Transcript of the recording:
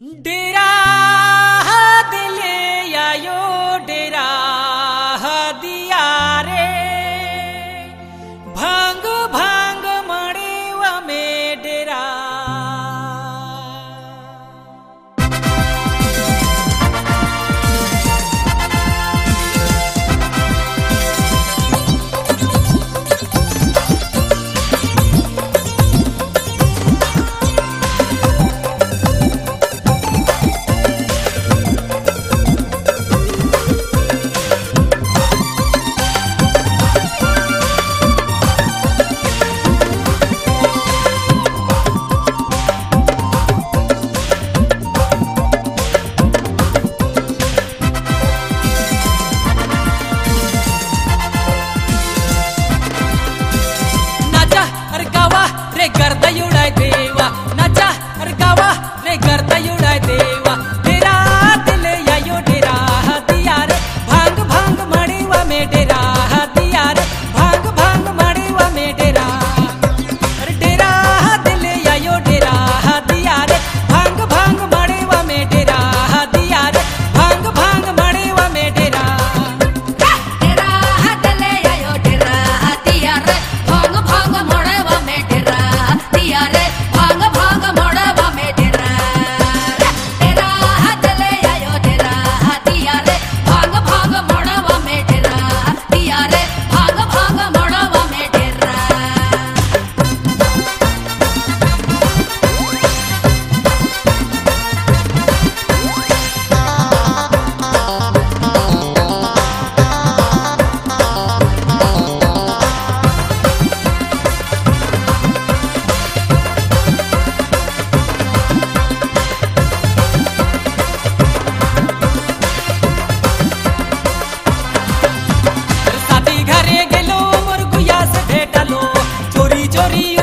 डेरा उडाय देवा नाचा अरे गावा रे गर्दा उडाय देवा चोरी